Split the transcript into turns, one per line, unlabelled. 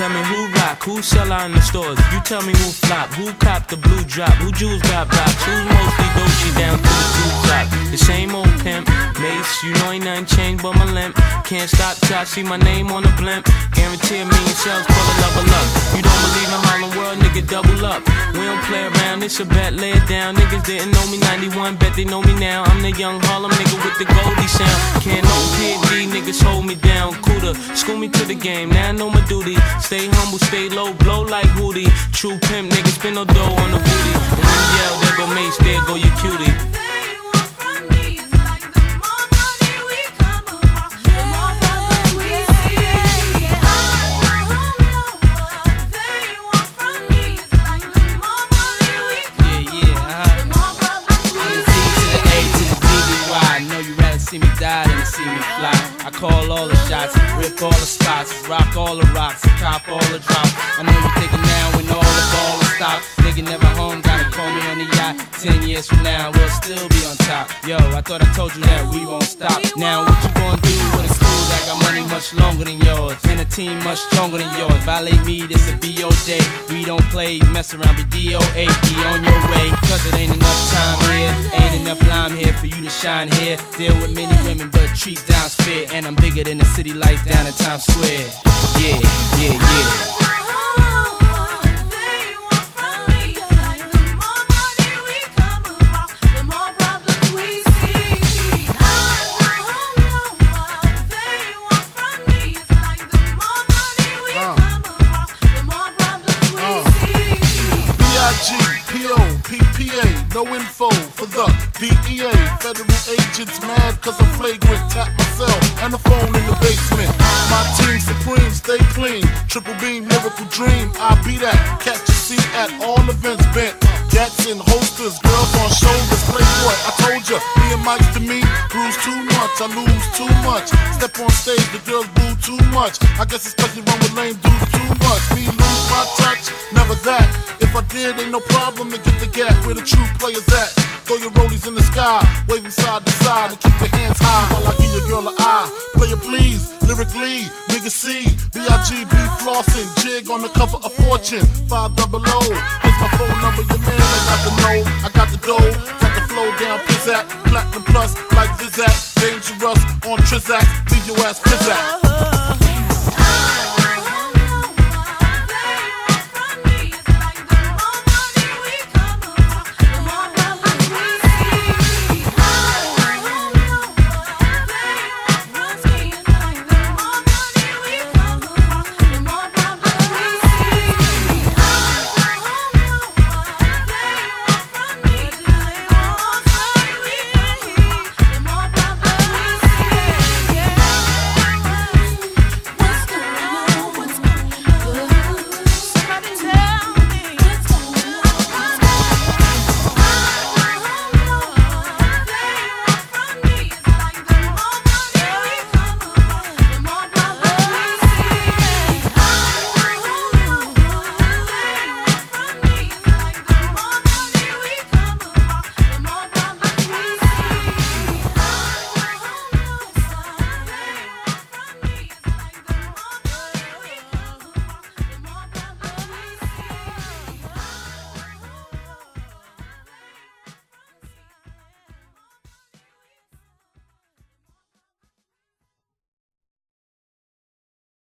Tell me who who sell out in the stores. You tell me who flop, who cop the blue drop, who jewels got blocks, who's mostly Dolce down to the two drop. The same old pimp, mace, you know ain't nothing changed but my limp. Can't stop till I see my name on the blimp. Guarantee me million sales, pull a level up. You don't believe in Harlem World, nigga, double up. We don't play around, it's a bet, lay it down. Niggas didn't know me 91, bet they know me now. I'm the young Harlem nigga with the Goldie sound. Can't no PD, niggas hold me down. Cooler, school me to the game, now I know my duty. Stay humble, stay low, blow like Hootie. True pimp, niggas spin no dough on the booty. And when you yell, there go Mace, there go your cutie.
see me die than see me fly. I call all the shots, rip all the spots, rock all the rocks, cop all the drops. Ten years from now, we'll still be on top. Yo, I thought I told you that we won't stop. Now what you gonna do with a school that got money much longer than yours? And a team much stronger than yours. Violate me, this a BOJ. We don't play, mess around, be DOA. Be on your way, cause it ain't enough time here. Ain't enough lime here for you to shine here. Deal with many women, but treat down's fair. And I'm bigger than the city lights down in Times Square. Yeah, yeah, yeah.
No info for the DEA. Federal agents mad cause I'm flagrant. Tap myself and the phone in the basement. Stay clean. Triple beam, miracle dream. I be that. Catch a seat at all events bent. Gats in holsters, girls on shoulders. Playboy, I told ya, me and Mike to me. Bruise too much, I lose too much. Step on stage, the girls boo too much. I guess it's cause you run with lame dudes too much. Me lose my touch, never that. If I did, ain't no problem to get the gap where the true players at. Throw your rollies in the sky, waving side to side, and keep your hands high while I give your girl an eye. Play it please, lyrically, nigga C, B-I-G-B flossing, jig on the cover of Fortune, 5 double O. Here's my phone number, your man, I got the know, I got the dough, got the flow down, pizzat, platinum plus, like Zizak, dangerous on Trizak, leave your ass.